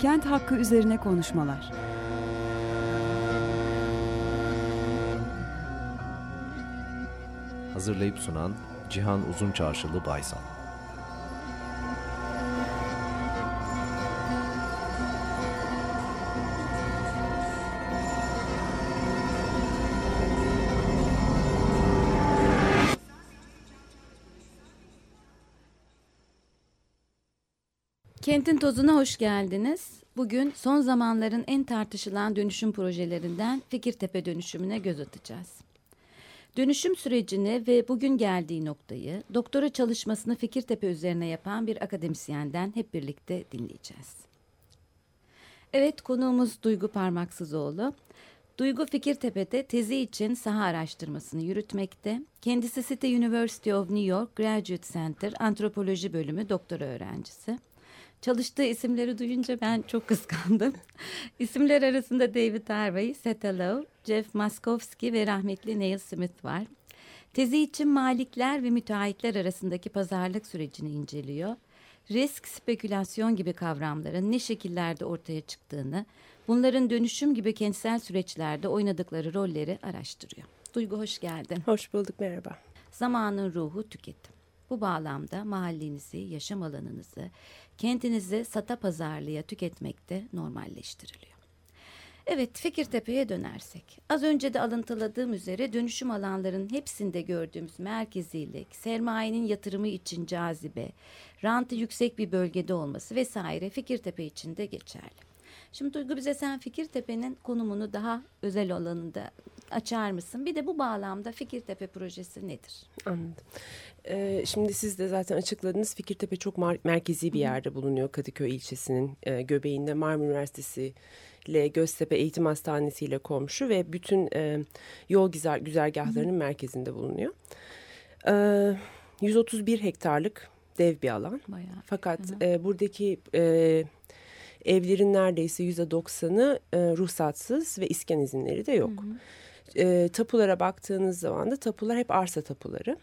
Kent hakkı üzerine konuşmalar. Hazırlayıp sunan Cihan Uzunçarşılı Baysal. Kentin tozuna hoş geldiniz. Bugün son zamanların en tartışılan dönüşüm projelerinden Fikirtepe dönüşümüne göz atacağız. Dönüşüm sürecini ve bugün geldiği noktayı doktora çalışmasını Fikirtepe üzerine yapan bir akademisyenden hep birlikte dinleyeceğiz. Evet konuğumuz Duygu Parmaksızoğlu. Duygu Fikirtepe'de tezi için saha araştırmasını yürütmekte. Kendisi City University of New York Graduate Center Antropoloji Bölümü doktora öğrencisi. Çalıştığı isimleri duyunca ben çok kıskandım. İsimler arasında David Harvey, Seth Lowe, Jeff Maskowski ve rahmetli Neil Smith var. Tezi için malikler ve müteahhitler arasındaki pazarlık sürecini inceliyor. Risk, spekülasyon gibi kavramların ne şekillerde ortaya çıktığını, bunların dönüşüm gibi kentsel süreçlerde oynadıkları rolleri araştırıyor. Duygu hoş geldin. Hoş bulduk, merhaba. Zamanın ruhu tüketim. Bu bağlamda mahallenizi, yaşam alanınızı, kentinizi sata pazarlıya tüketmekte normalleştiriliyor. Evet Fikirtepe'ye dönersek az önce de alıntıladığım üzere dönüşüm alanlarının hepsinde gördüğümüz merkezilik, sermayenin yatırımı için cazibe, rantı yüksek bir bölgede olması vesaire Fikirtepe için de geçerli. Şimdi Duygu bize sen Fikirtepe'nin konumunu daha özel alanında açar mısın? Bir de bu bağlamda Fikirtepe projesi nedir? Anladım. Ee, şimdi siz de zaten açıkladınız. Fikirtepe çok merkezi bir yerde bulunuyor. Kadıköy ilçesinin e, göbeğinde Marmara Üniversitesi ile Göztepe Eğitim Hastanesi ile komşu ve bütün e, yol güzel, güzergahlarının merkezinde bulunuyor. E, 131 hektarlık dev bir alan. Bayağı. Fakat e, buradaki e, evlerin neredeyse yüzde doksanı e, ruhsatsız ve iskan izinleri de yok. Hı hı. E, tapulara baktığınız zaman da tapular hep arsa tapuları.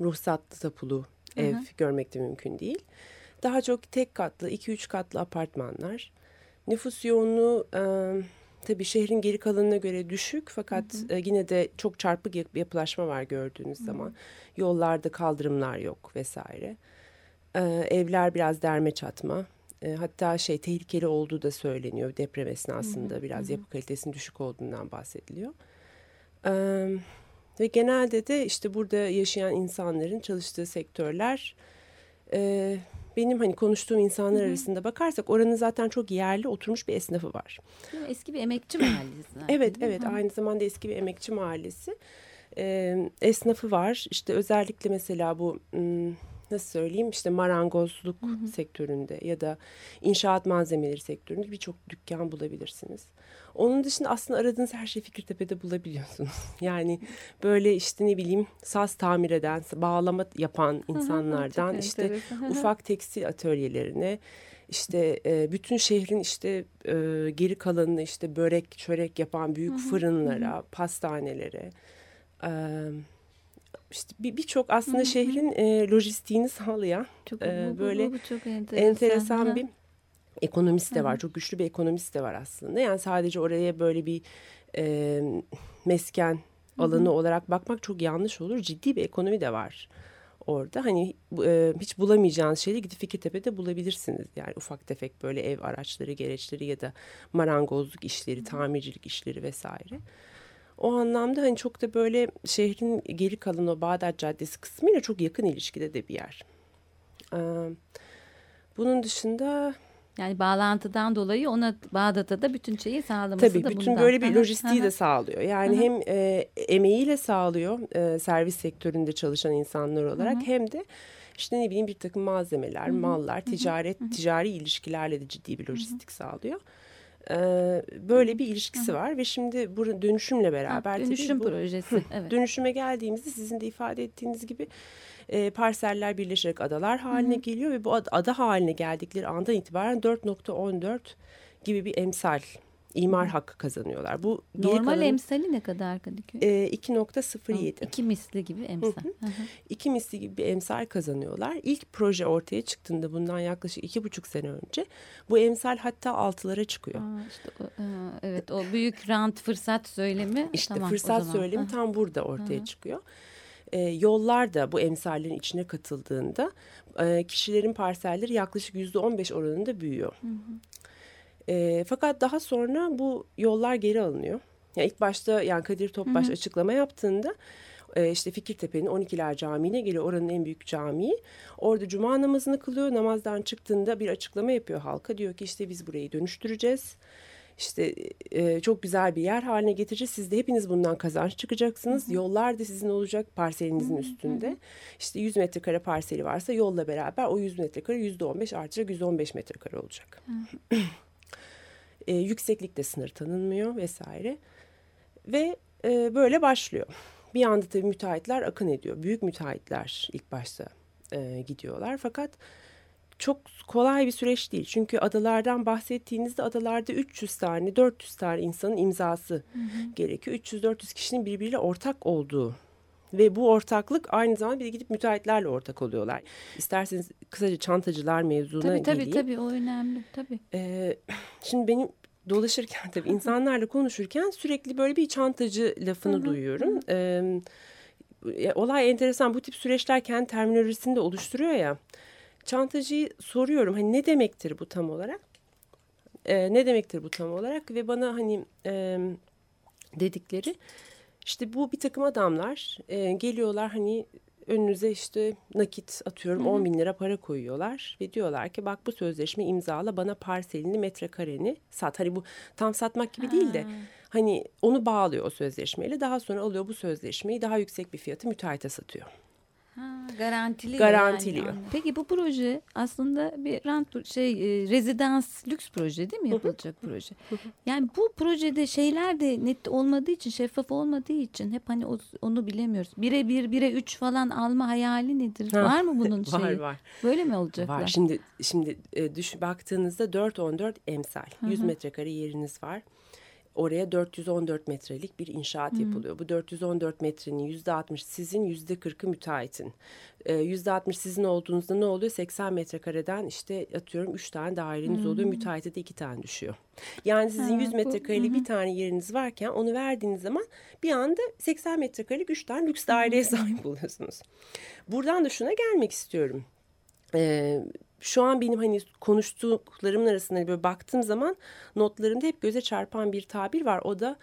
Ruhsatlı tapulu ev hı hı. görmek de mümkün değil. Daha çok tek katlı, iki üç katlı apartmanlar. Nüfus yoğunluğu e, tabii şehrin geri kalanına göre düşük fakat hı hı. E, yine de çok çarpık yapılaşma var gördüğünüz hı hı. zaman. Yollarda kaldırımlar yok vesaire. E, evler biraz derme çatma. E, hatta şey tehlikeli olduğu da söyleniyor deprem esnasında hı hı. biraz hı. yapı kalitesinin düşük olduğundan bahsediliyor. E, ve genelde de işte burada yaşayan insanların çalıştığı sektörler e, benim hani konuştuğum insanlar Hı-hı. arasında bakarsak oranın zaten çok yerli oturmuş bir esnafı var. Eski bir emekçi mahallesi. Zaten, evet evet Hı-hı. aynı zamanda eski bir emekçi mahallesi. E, esnafı var işte özellikle mesela bu... M- nasıl söyleyeyim işte marangozluk hı hı. sektöründe ya da inşaat malzemeleri sektöründe birçok dükkan bulabilirsiniz. Onun dışında aslında aradığınız her şeyi Fikirtepe'de bulabiliyorsunuz. Yani böyle işte ne bileyim saz tamir eden, bağlama yapan insanlardan hı işte ufak tekstil atölyelerine işte e, bütün şehrin işte e, geri kalanını işte börek, çörek yapan büyük fırınlara, pastanelere, e, işte birçok bir aslında Hı -hı. şehrin e, lojistiğini sağlayan çok, e, bu, böyle bu, çok enteresan, enteresan bir ekonomist de var. Hı -hı. Çok güçlü bir ekonomist de var aslında. Yani sadece oraya böyle bir e, mesken alanı Hı -hı. olarak bakmak çok yanlış olur. Ciddi bir ekonomi de var orada. Hani e, hiç bulamayacağınız şeyi gidip Fikirtepe'de bulabilirsiniz. Yani ufak tefek böyle ev araçları, gereçleri ya da marangozluk işleri, tamircilik işleri vesaire. O anlamda hani çok da böyle şehrin geri kalan o Bağdat Caddesi kısmıyla çok yakın ilişkide de bir yer. Bunun dışında yani bağlantıdan dolayı ona Bağdat'a da bütün şeyi sağlaması Tabii, da bütün bundan. böyle bir lojistiği de sağlıyor. Yani hem e, emeğiyle sağlıyor e, servis sektöründe çalışan insanlar olarak hem de işte ne bileyim bir takım malzemeler, mallar, ticaret, ticari ilişkilerle de ciddi bir lojistik sağlıyor böyle bir ilişkisi var ve şimdi bu dönüşümle beraber ha, dönüşüm bu, projesi evet. dönüşüme geldiğimizde sizin de ifade ettiğiniz gibi e, parseller birleşerek adalar haline -hı. geliyor ve bu ada, ada haline geldikleri andan itibaren 4.14 gibi bir emsal imar hakkı kazanıyorlar. Bu Normal kalanı, emsali ne kadar Kadıköy? e, 2.07. İki misli gibi emsal. Hı hı. iki misli gibi bir emsal kazanıyorlar. İlk proje ortaya çıktığında bundan yaklaşık iki buçuk sene önce bu emsal hatta altılara çıkıyor. Aa, işte o, e, evet o büyük rant fırsat söylemi. İşte tamam, fırsat söylemi Hı. tam burada ortaya çıkıyor. Ee, yollar da bu emsallerin içine katıldığında e, kişilerin parselleri yaklaşık yüzde on beş oranında büyüyor. Ee, fakat daha sonra bu yollar geri alınıyor. Yani ilk başta yani Kadir Topbaş açıklama yaptığında e, işte Fikirtepe'nin 12'ler Camii'ne geliyor. Oranın en büyük camii. Orada cuma namazını kılıyor. Namazdan çıktığında bir açıklama yapıyor halka. Diyor ki işte biz burayı dönüştüreceğiz. İşte e, çok güzel bir yer haline getireceğiz. Siz de hepiniz bundan kazanç çıkacaksınız. Yollar da sizin olacak parselinizin üstünde. İşte 100 metrekare parseli varsa yolla beraber o 100 metrekare %15 artacak 115 metrekare olacak. e, yükseklikte sınır tanınmıyor vesaire. Ve e, böyle başlıyor. Bir anda tabii müteahhitler akın ediyor. Büyük müteahhitler ilk başta e, gidiyorlar. Fakat çok kolay bir süreç değil. Çünkü adalardan bahsettiğinizde adalarda 300 tane, 400 tane insanın imzası gerekiyor. 300-400 kişinin birbiriyle ortak olduğu ve bu ortaklık aynı zamanda bir de gidip müteahhitlerle ortak oluyorlar. İsterseniz kısaca çantacılar mevzuna Tabii tabii geleyim. tabii o önemli tabii. Ee, şimdi benim dolaşırken tabii insanlarla konuşurken sürekli böyle bir çantacı lafını duyuyorum. Ee, olay enteresan bu tip süreçler kendi terminolojisini de oluşturuyor ya. Çantacıyı soruyorum hani ne demektir bu tam olarak? Ee, ne demektir bu tam olarak ve bana hani e, dedikleri işte bu bir takım adamlar e, geliyorlar hani önünüze işte nakit atıyorum 10 bin lira para koyuyorlar ve diyorlar ki bak bu sözleşme imzala bana parselini metrekareni sat. Hani bu tam satmak gibi değil de hani onu bağlıyor o sözleşmeyle daha sonra alıyor bu sözleşmeyi daha yüksek bir fiyatı müteahhite satıyor. Garantiliyor. Garantiliyor. Yani. Peki bu proje aslında bir rant şey e, rezidans lüks proje değil mi yapılacak proje? Yani bu projede şeyler de net olmadığı için şeffaf olmadığı için hep hani o- onu bilemiyoruz. Bire bir bire üç falan alma hayali nedir? Ha, Var mı bunun şeyi? Var var. Böyle mi olacaklar? Var. Şimdi şimdi e, düş baktığınızda 4-14 emsal. 100 metrekare yeriniz var. Oraya 414 metrelik bir inşaat yapılıyor. Bu 414 metrenin %60 sizin, %40'ı müteahhitin. Ee, %60 sizin olduğunuzda ne oluyor? 80 metrekareden işte atıyorum 3 tane daireniz oluyor. Müteahhite de 2 tane düşüyor. Yani sizin Ha, 100 bu- metrekarelik bir tane yeriniz varken onu verdiğiniz zaman bir anda 80 metrekarelik 3 tane lüks daireye sahip oluyorsunuz. Buradan da şuna gelmek istiyorum. Ee, şu an benim hani konuştuklarımın arasında böyle baktığım zaman notlarımda hep göze çarpan bir tabir var. O da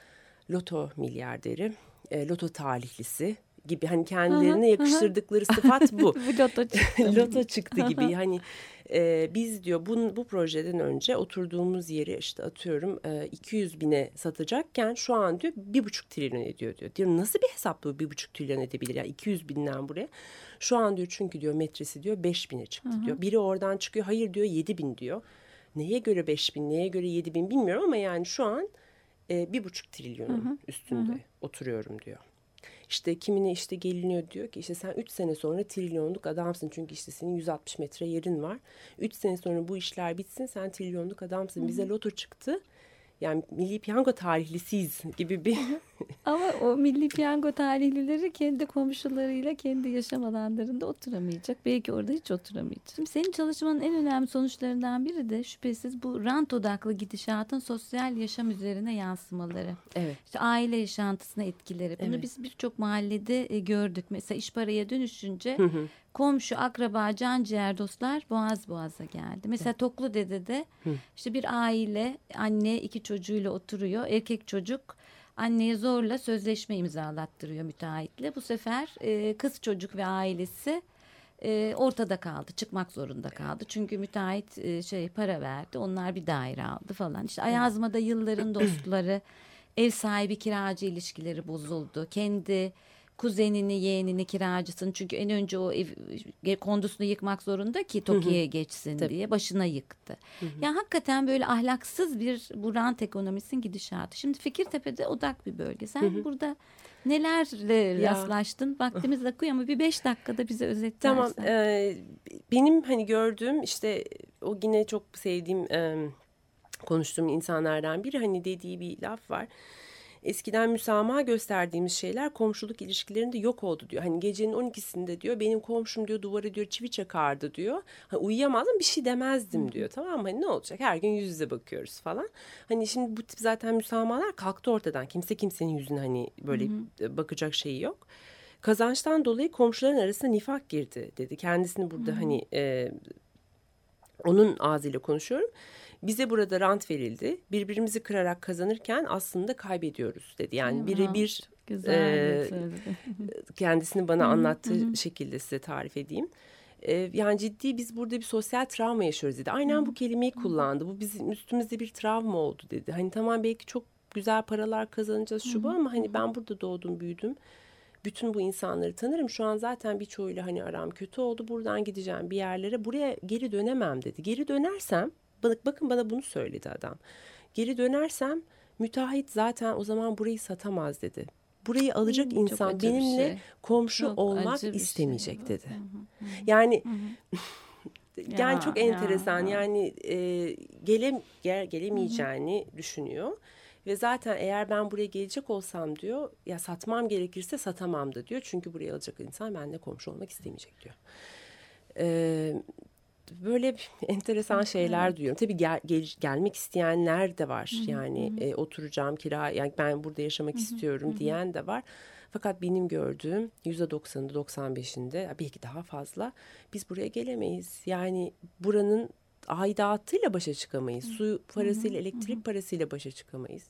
loto milyarderi, e, loto talihlisi gibi hani kendilerine yakıştırdıkları sıfat bu. loto çıktı. loto çıktı gibi hani e, biz diyor bu, bu projeden önce oturduğumuz yeri işte atıyorum e, 200 bine satacakken şu an diyor bir buçuk trilyon ediyor diyor. Diyorum nasıl bir hesap bu bir buçuk trilyon edebilir yani 200 binden buraya. Şu an diyor çünkü diyor metresi diyor 5 bine çıktı diyor. Biri oradan çıkıyor hayır diyor 7 bin diyor. Neye göre 5 bin neye göre 7 bin bilmiyorum ama yani şu an e, bir buçuk trilyonun üstünde oturuyorum diyor. İşte kimine işte geliniyor diyor ki işte sen 3 sene sonra trilyonluk adamsın. Çünkü işte senin 160 metre yerin var. 3 sene sonra bu işler bitsin sen trilyonluk adamsın. Bize loto çıktı. Yani milli piyango tarihlisiyiz gibi bir Ama o milli piyango tarihlileri kendi komşularıyla kendi yaşam alanlarında oturamayacak. Belki orada hiç oturamayacak. Şimdi senin çalışmanın en önemli sonuçlarından biri de şüphesiz bu rant odaklı gidişatın sosyal yaşam üzerine yansımaları. evet. İşte aile yaşantısına etkileri. Bunu Evet. biz birçok mahallede e, gördük. Mesela iş paraya dönüşünce komşu, akraba, can ciğer dostlar boğaz boğaza geldi. Mesela Toklu Dede'de işte bir aile, anne iki çocuğuyla oturuyor. Erkek çocuk anneye zorla sözleşme imzalattırıyor müteahhitle. Bu sefer e, kız çocuk ve ailesi e, ortada kaldı. Çıkmak zorunda kaldı. Çünkü müteahhit e, şey para verdi. Onlar bir daire aldı falan. İşte Ayazma'da yılların dostları, ev sahibi kiracı ilişkileri bozuldu. Kendi kuzenini, yeğenini kiracısın. Çünkü en önce o ev kondusunu yıkmak zorunda ki Tokyo'ya geçsin Tabii. diye başına yıktı. Yani hakikaten böyle ahlaksız bir bu rant ekonomisinin gidişatı. Şimdi Fikirtepe'de odak bir bölge. Sen burada nelerle Ya. rastlaştın? Vaktimiz akıyor ama bir beş dakikada bize özetlersen. Tamam. e, benim hani gördüğüm işte o yine çok sevdiğim e, konuştuğum insanlardan biri hani dediği bir laf var. Eskiden müsamaha gösterdiğimiz şeyler komşuluk ilişkilerinde yok oldu diyor. Hani gecenin 12'sinde diyor benim komşum diyor duvara diyor çivi çakardı diyor. Hani uyuyamazdım bir şey demezdim diyor. Tamam mı? Hani ne olacak? Her gün yüz yüze bakıyoruz falan. Hani şimdi bu tip zaten müsamahalar kalktı ortadan. Kimse kimsenin yüzüne hani böyle bakacak şeyi yok. Kazançtan dolayı komşuların arasında nifak girdi dedi. Kendisini burada hani e, onun ağzıyla konuşuyorum. Bize burada rant verildi. Birbirimizi kırarak kazanırken aslında kaybediyoruz dedi. Yani birebir e, kendisini bana anlattığı şekilde size tarif edeyim. E, yani ciddi biz burada bir sosyal travma yaşıyoruz dedi. Aynen bu kelimeyi kullandı. Bu bizim üstümüzde bir travma oldu dedi. Hani tamam belki çok güzel paralar kazanacağız şu bu ama hani ben burada doğdum büyüdüm. Bütün bu insanları tanırım. Şu an zaten birçoğuyla hani aram kötü oldu. Buradan gideceğim bir yerlere. Buraya geri dönemem dedi. Geri dönersem bak- bakın bana bunu söyledi adam. Geri dönersem müteahhit zaten o zaman burayı satamaz dedi. Burayı alacak Hmm, insan benimle şey. komşu Çok olmak şey istemeyecek bu. dedi. Yani yani Ya, çok ya, enteresan. ya. Yani e, gele, gel, gelemeyeceğini düşünüyor. Ve zaten eğer ben buraya gelecek olsam diyor ya satmam gerekirse satamam da diyor. Çünkü buraya alacak insan benimle komşu olmak istemeyecek diyor. Ee, böyle enteresan şeyler duyuyorum. Tabii gel, gel- gelmek isteyenler de var. Yani e, oturacağım kira yani ben burada yaşamak istiyorum diyen de var. Fakat benim gördüğüm %90'ında 95'inde belki daha fazla biz buraya gelemeyiz. Yani buranın aidatıyla başa çıkamayız. Su parasıyla, elektrik parasıyla başa çıkamayız.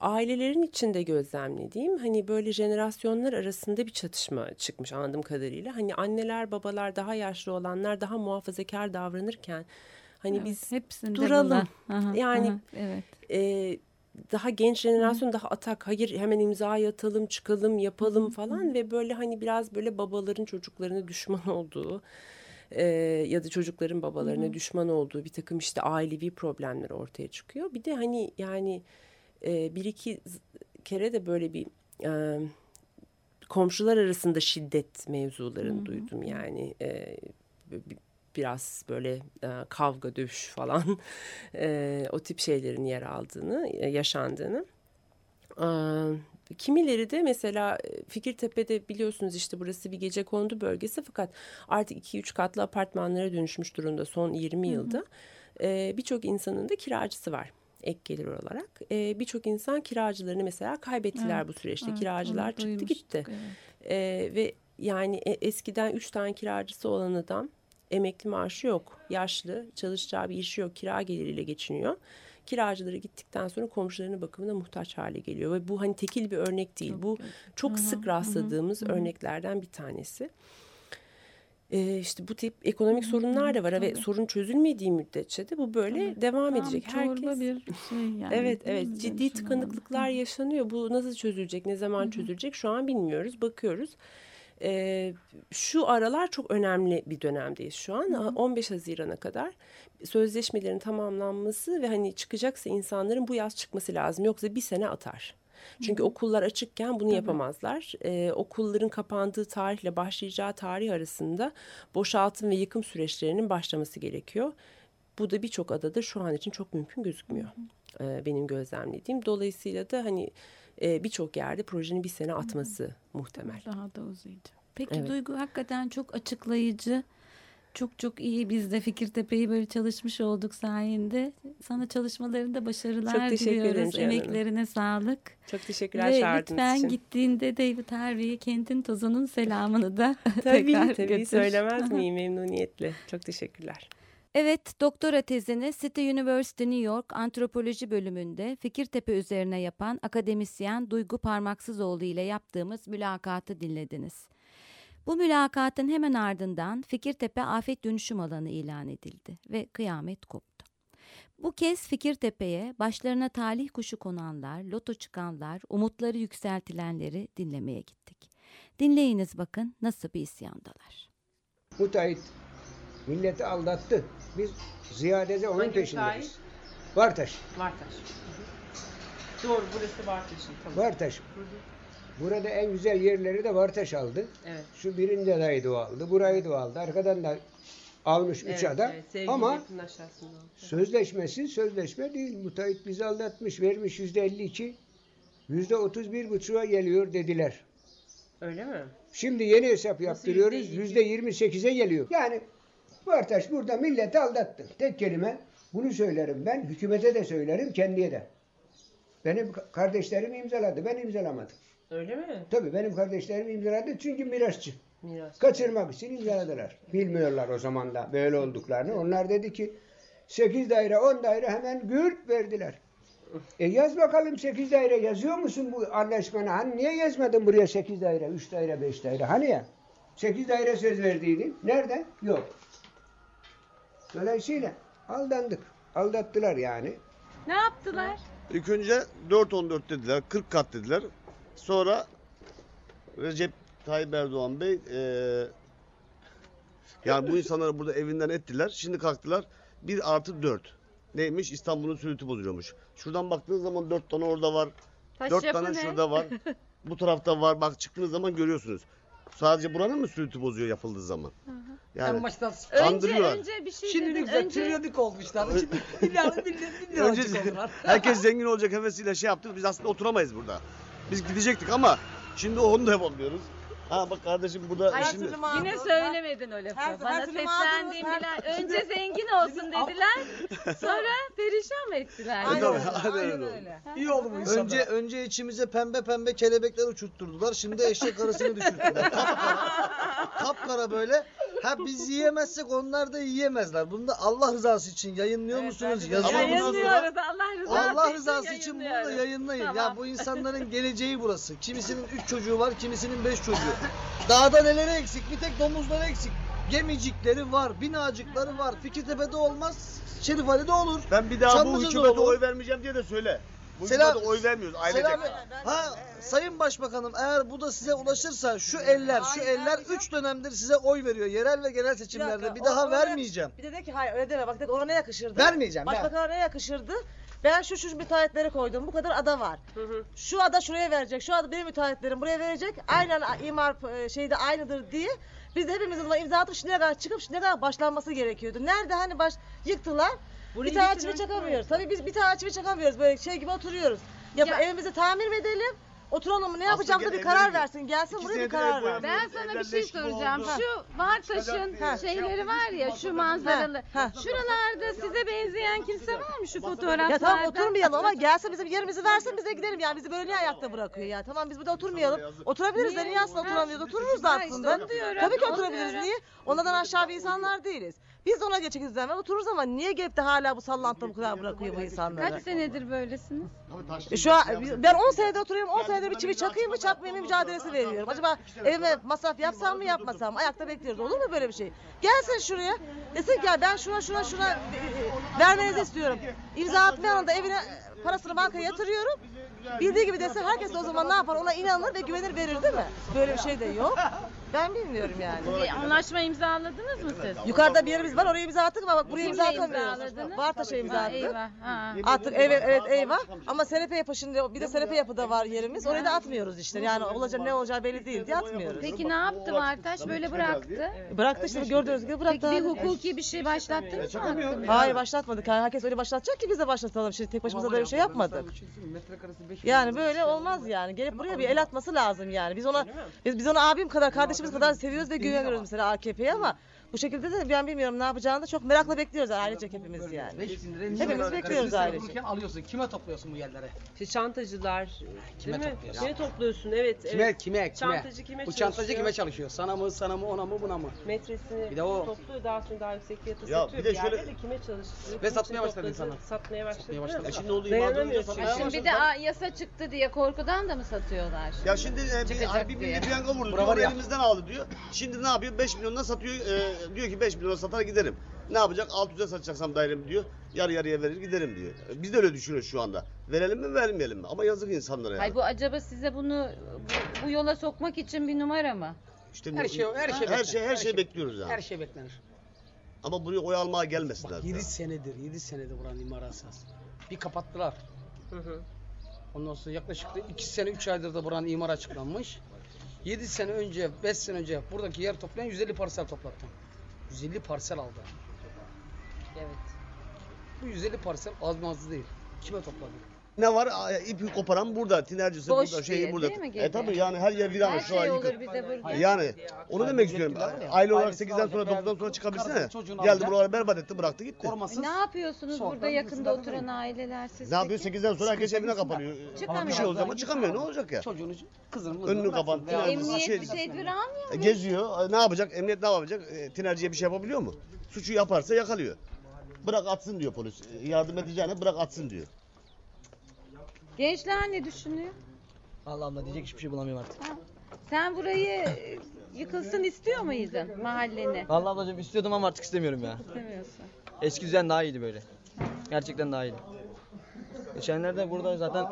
Ailelerin içinde gözlemlediğim hani böyle jenerasyonlar arasında bir çatışma çıkmış anladığım kadarıyla. Hani anneler babalar daha yaşlı olanlar daha muhafazakar davranırken hani Evet, biz hepsinde duralım. Aha, Yani- aha, evet. e, daha genç jenerasyon daha atak hayır hemen imza atalım çıkalım yapalım falan ve böyle hani biraz böyle babaların çocuklarına düşman olduğu e, ya da çocukların babalarına düşman olduğu bir takım işte ailevi problemler ortaya çıkıyor. Bir de hani yani e, bir iki kere de böyle bir e, komşular arasında şiddet mevzularını duydum yani. E, bi- biraz böyle e, kavga dövüş falan e, o tip şeylerin yer aldığını e, yaşandığını. E, kimileri de mesela Fikirtepe'de biliyorsunuz işte burası bir gece kondu bölgesi fakat artık 2-3 katlı apartmanlara dönüşmüş durumda son 20 yılda. E, birçok insanın da kiracısı var ek gelir olarak. E, birçok insan kiracılarını mesela kaybettiler Evet, bu süreçte. evet, Kiracılar çıktı duymuştuk, gitti. evet. Ee, ve yani e- eskiden üç tane kiracısı olan adam emekli maaşı yok. Yaşlı, çalışacağı bir işi yok. Kira geliriyle geçiniyor. Kiracıları gittikten sonra komşularının bakımına muhtaç hale geliyor. Ve bu hani tekil bir örnek değil. bu çok sık rastladığımız örneklerden bir tanesi. Ee, işte bu tip ekonomik sorunlar da var ve sorun çözülmediği müddetçe de bu böyle devam Tam edecek. Herkes bir şey yani. Evet evet mi? ciddi Dönüşüm tıkanıklıklar yaşanıyor. Bu nasıl çözülecek, ne zaman çözülecek şu an bilmiyoruz. Bakıyoruz. Ee, şu aralar çok önemli bir dönemdeyiz şu an. 15 Haziran'a kadar sözleşmelerin tamamlanması ve hani çıkacaksa insanların bu yaz çıkması lazım. Yoksa bir sene atar. Çünkü okullar açıkken bunu yapamazlar. Ee, okulların kapandığı tarihle başlayacağı tarih arasında boşaltım ve yıkım süreçlerinin başlaması gerekiyor. Bu da birçok adada şu an için çok mümkün gözükmüyor. Ee, benim gözlemlediğim. Dolayısıyla da hani e, birçok yerde projenin bir sene atması muhtemel. Daha da uzayacak. Peki Evet. Duygu hakikaten çok açıklayıcı. Çok çok iyi biz de Fikirtepe'yi böyle çalışmış olduk sayende. Sana çalışmalarında başarılar Çok teşekkür ederim diliyoruz. Hanım. Emeklerine sağlık. Çok teşekkürler Ve çağırdığınız lütfen için. gittiğinde David Harvey'e kentin tozunun selamını da Tabii tekrar tabii götür. söylemez miyim memnuniyetle. Çok teşekkürler. Evet, doktora tezini City University New York Antropoloji bölümünde Fikirtepe üzerine yapan akademisyen Duygu Parmaksızoğlu ile yaptığımız mülakatı dinlediniz. Bu mülakatın hemen ardından Fikirtepe Afet Dönüşüm Alanı ilan edildi ve kıyamet koptu. Bu kez Fikirtepe'ye başlarına talih kuşu konanlar, loto çıkanlar, umutları yükseltilenleri dinlemeye gittik. Dinleyiniz bakın nasıl bir isyandalar. Müteahhit milleti aldattı. Biz ziyadece onun Hangi peşindeyiz. müteahhit? Vartaş. Vartaş. Doğru burası Vartaş'ın. Tamam. Vartaş. Burada en güzel yerleri de Vartaş aldı. Evet. Şu birinci adayı da o aldı. Burayı da aldı. Arkadan da almış üç ada. Ama yakın aşağısında. sözleşmesi sözleşme değil. Müteahhit bizi aldatmış, vermiş yüzde 52. Yüzde 31 buçuğa geliyor dediler. Öyle mi? Şimdi yeni hesap yaptırıyoruz. yüzde Yüzde 28'e geliyor. Yani Bartaş burada milleti aldattı. Tek kelime bunu söylerim ben. Hükümete de söylerim, kendiye de. Benim ka- kardeşlerim imzaladı. Ben imzalamadım. Öyle mi? Tabii benim kardeşlerim imzaladı çünkü mirasçı. Miras. Kaçırmak için imzaladılar. Bilmiyorlar o zaman da böyle olduklarını. Onlar dedi ki 8 daire 10 daire hemen gürt verdiler. E yaz bakalım 8 daire yazıyor musun bu anlaşmana? Hani niye yazmadın buraya 8 daire, 3 daire, 5 daire? Hani ya? 8 daire söz verdiydin. Nerede? Yok. Dolayısıyla aldandık. Aldattılar yani. Ne yaptılar? İlk önce 4-14 dediler, 40 kat dediler. Sonra Recep Tayyip Erdoğan Bey eee, yani bu insanları burada evinden ettiler. Şimdi kalktılar 1 artı 4. Neymiş? İstanbul'un sürütü bozuyormuş. Şuradan baktığınız zaman 4 tane orada var. Taş 4 yapı tane ne? şurada var. Bu tarafta var. Bak çıktığınız zaman görüyorsunuz. Sadece buranın mı sürütü bozuyor yapıldığı zaman? Yani En baştan Önce, Kandırıyorlar. önce bir şey dedin. güzel Önce periyodik olmuşlar. Şimdi milyar milyar milyar Önce oldular. herkes zengin olacak hevesiyle şey yaptı. Biz aslında oturamayız burada. Biz gidecektik ama şimdi onu da yapamıyoruz. Ha bak kardeşim burada Her şimdi türlü mağdur. Yine söylemedin o lafı. Her- Bana her türlü seslendiğimler mağduruz, önce zengin olsun dediler. Sonra perişan mı ettiler? Aynen öyle. aynen Aynen öyle. öyle. İyi oldu bu insanlar. Önce önce içimize pembe pembe kelebekler uçurtturdular. Şimdi eşek arısını düşürttüler. Kapkara. Kapkara böyle. Ha biz yiyemezsek onlar da yiyemezler. Bunu da Allah rızası için yayınlıyor Evet, musunuz? bence de. Yazıyor Ama musunuz? Yayınlıyoruz Allah rızası Allah için rızası için bunu da yayınlıyoruz. yayınlayın. Ya Tamam. bu insanların geleceği burası. Kimisinin üç çocuğu var, kimisinin beş çocuğu. Dağda neleri eksik? Bir tek domuzları eksik. Gemicikleri var, binacıkları var. Fikirtepe'de olmaz, Şerif Ali'de olur. ben bir daha bu Çamlıca'da hükümete olur. oy vermeyeceğim diye de söyle. Bu Selam- oy vermiyoruz ailecek. Selam. Ha Sayın Başbakanım eğer bu da size ulaşırsa şu eller şu Hayır, eller vermeyeceğim. 3 dönemdir size oy veriyor. Yerel ve genel seçimlerde dakika, bir daha o- ona- vermeyeceğim. Bir de de ki hayır öyle deme. Bak de ona ne yakışırdı? Vermeyeceğim, ver. Başbakan'a ne yakışırdı? Ben şu şu müteahhitlere koydum. Bu kadar ada var. Şu ada şuraya verecek. Şu ada benim müteahhitlerim buraya verecek. Aynen imar e, şeyde aynıdır diye. Biz de hepimizin imza atıp şimdiye kadar çıkıp şimdiye kadar başlanması gerekiyordu. Nerede hani baş yıktılar? bir tane çivi çakamıyoruz. Tabii biz bir tane çivi çakamıyoruz. Böyle şey gibi oturuyoruz. Yap, Ya- evimizi tamir mi edelim? Oturalım mı? Ne yapacağımıza bir karar versin. Gelsin buraya bir karar versin. Ben sana bir şey soracağım. oldu. Şu Vartaş'ın Ha. şeyleri var ya şu manzaralı. Ha. Şuralarda size benzeyen kimse var mı şu fotoğraflarda? Ya tamam oturmayalım ama gelsin bizim yerimizi versin bize gidelim yani bizi böyle niye ayakta bırakıyor ya tamam biz burada oturmayalım oturabiliriz de niye aslında oturamıyoruz otururuz da aslında tabii ki oturabiliriz diyorum. niye onlardan aşağı bir insanlar değiliz biz de ona geçecek izlenme otururuz ama niye gelip de hala bu sallantıda bu kadar bırakıyor bu insanları Kaç senedir böylesiniz? E şu an ben 10 senedir oturuyorum 10 senedir bir çivi çakayım mı çakmayayım mı mücadelesi veriyorum acaba evime masraf yapsam mı yapmasam mı ayakta bekliyoruz olur mu böyle bir şey gelsin şuraya desin ki ya ben şuna şuna şuna e, e, vermenizi istiyorum imza atmayan anda evine e, parasını bankaya yatırıyorum Bildiği gibi dese herkes de o zaman ne yapar ona inanır ve güvenir verir değil mi? Böyle bir şey de yok. Ben bilmiyorum yani. Bir anlaşma imzaladınız mı siz? Yukarıda bir yerimiz var oraya imza attık ama bak buraya imza Kimle atamıyoruz. imzaladınız? Vartaş'a imza Ha, attık. eyvah. Ha. Attık evet evet eyvah ama Senepe yapı şimdi bir de Senepe yapıda var yerimiz oraya da atmıyoruz işte yani olacak ne olacağı belli değil diye atmıyoruz. Peki ne yaptı Vartaş? Böyle bıraktı. Bıraktı işte gördüğünüz gibi bıraktı. Peki bir abi. hukuki bir şey başlattınız mı hakkında? Hayır başlatmadık. Yani herkes öyle başlatacak ki biz de başlatalım. Şimdi tek başımıza da bir şey yapmadık. Yani böyle olmaz yani. Gelip buraya bir el atması lazım yani. Biz ona biz, biz onu abim kadar, kardeşimiz kadar seviyoruz ve güveniyoruz mesela AKP'ye ama bu şekilde de ben bilmiyorum ne yapacağını da çok merakla bekliyoruz ailecek hepimiz yani. Hepimiz bekliyoruz ailece. alıyorsun. Kime topluyorsun bu yerlere? İşte çantacılar. Kime değil mi? topluyorsun? Kime topluyorsun? Evet. Kime evet. kime kime? Çantacı kime Bu çantacı çalışıyor? kime çalışıyor? Sana mı, sana mı, ona mı, buna mı? Metresini Bir de o- topluyor daha sonra daha yüksek fiyata Ya satıyor. bir de Bir yerde şöyle- de kime çalıştırıyor? Ve kim satmaya için başladı topladı? insanlar. Satmaya başladı. Satmaya başladı. E şimdi oldu Dayanamıyor çünkü. satmaya Şimdi bir de aa, yasa çıktı diye korkudan da mı satıyorlar? Ya şimdi e, bir, Çıkacak hani bir diye. piyango vurdu. Bura Diyor, ya. elimizden aldı diyor. Şimdi ne yapıyor? 5 milyondan satıyor. e, diyor ki 5 milyona satar giderim. Ne yapacak? 600'e satacaksam dairemi diyor. Yarı yarıya verir giderim diyor. Biz de öyle düşünüyoruz şu anda. Verelim mi vermeyelim mi? Ama yazık insanlara yani. Hay bu acaba size bunu bu, bu yola sokmak için bir numara mı? İşte Her şey her şey her beklenir. şey her şey bekliyoruz yani. Her şey beklenir. Ama buraya oy almaya gelmesinler. Bak 7 senedir, 7 senedir buranın imar esas. Bir kapattılar. Hı hı. Ondan sonra yaklaşık 2 sene 3 aydır da buranın imar açıklanmış. 7 sene önce, 5 sene önce buradaki yer toplayan 150 parsel toplattım. 150 parsel aldı. Evet. Bu 150 parsel az mı az değil. Kime topladı? Ne var? İpi koparan burada, tinercisi Boş burada, şeyi diye, burada. değil mi E gece? tabii yani her yer viran Her şu an şey yıkık. olur burada. Yani onu demek istiyorum. ya, Aile olarak ailesini 8'den sonra alacak, 9'dan sonra çıkabilsene. çocuğunu Geldi alacak. buraları berbat etti bıraktı gitti. Korumasız. Ne yapıyorsunuz Sokaktan burada yakında oturan aileler siz? Ne yapıyor? peki? 8'den sonra herkes evine kapanıyor. Çıkamıyor. Bir şey olacak ama çıkamıyor. Ne olacak ya? Çocuğunu, kızını, Önünü kapat, Veya- Emniyet şey- bir tedbir almıyor E, mu? Geziyor. E, Ne yapacak? Emniyet ne yapacak? E, Tinerciye bir şey yapabiliyor mu? Suçu yaparsa yakalıyor. Bırak atsın diyor polis. E, Yardım edeceğine bırak atsın diyor. Gençler ne düşünüyor? Allah Allah diyecek hiçbir şey bulamıyorum artık. Sen burayı e, yıkılsın istiyor muydun mahalleni? Vallahi ablacığım istiyordum ama artık istemiyorum ya. İstemiyorsun. Eski düzen daha iyiydi böyle. Gerçekten daha iyiydi. Geçenlerde burada zaten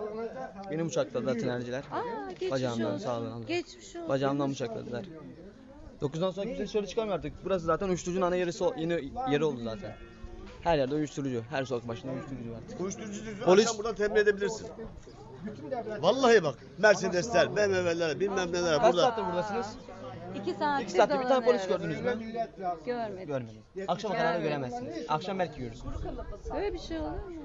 beni bıçakladılar tinerciler. Aa geçmiş Bacağımdan olsun. sağ olun. Geçmiş olsun. Bacağımdan bıçakladılar. 9'dan sonra kimse dışarı çıkamıyor artık. Burası zaten uyuşturucunun ana yeri, so- yeni yeri oldu zaten. Her yerde uyuşturucu. Her sokak başında uyuşturucu var. Uyuşturucu diyorsun, Polis- akşam buradan temin edebilirsin. Vallahi bak Mercedesler, BMW'ler, bilmem neler Kaç burada. saattir buradasınız? İki saattir İki saattir bir tane polis gördünüz mü? Görmedim. Görmedim. Akşama kadar da göremezsiniz. Akşam belki görürsünüz. Böyle bir şey olur mu?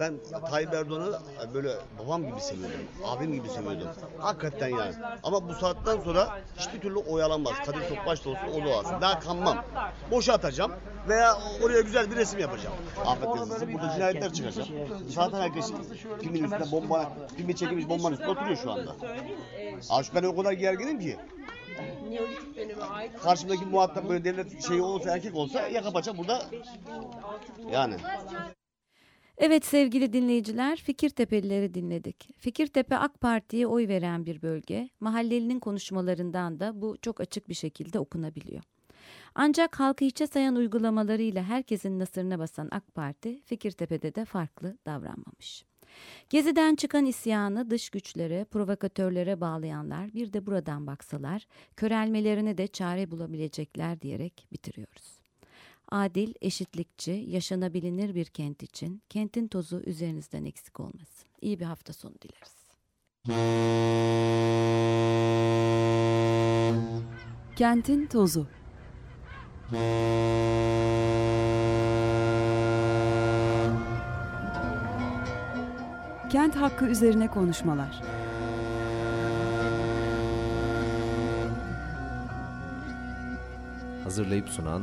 Ben Tayyip Erdoğan'ı böyle babam gibi seviyordum. Abim gibi seviyordum. Hakikaten yani. Ama bu saatten sonra hiçbir türlü oyalanmaz. Kadir Topbaş da olsun o da olsun. Daha kanmam. Boşa atacağım veya oraya güzel bir resim yapacağım. Afet yazısı. Burada cinayetler çıkacak. Zaten herkes filmin üstünde bomba, filmi çekilmiş bombanın üstünde oturuyor şu anda. Abi ben o kadar gerginim ki. Karşımdaki muhatap böyle devlet şeyi olsa erkek olsa yaka paça burada yani. Evet sevgili dinleyiciler Fikirtepelileri dinledik. Fikirtepe AK Parti'ye oy veren bir bölge. Mahallelinin konuşmalarından da bu çok açık bir şekilde okunabiliyor. Ancak halkı hiçe sayan uygulamalarıyla herkesin nasırına basan AK Parti Fikirtepe'de de farklı davranmamış. Geziden çıkan isyanı dış güçlere, provokatörlere bağlayanlar bir de buradan baksalar körelmelerine de çare bulabilecekler diyerek bitiriyoruz. Adil, eşitlikçi, yaşanabilir bir kent için kentin tozu üzerinizden eksik olmasın. İyi bir hafta sonu dileriz. Kentin tozu. Kent hakkı üzerine konuşmalar. Hazırlayıp sunan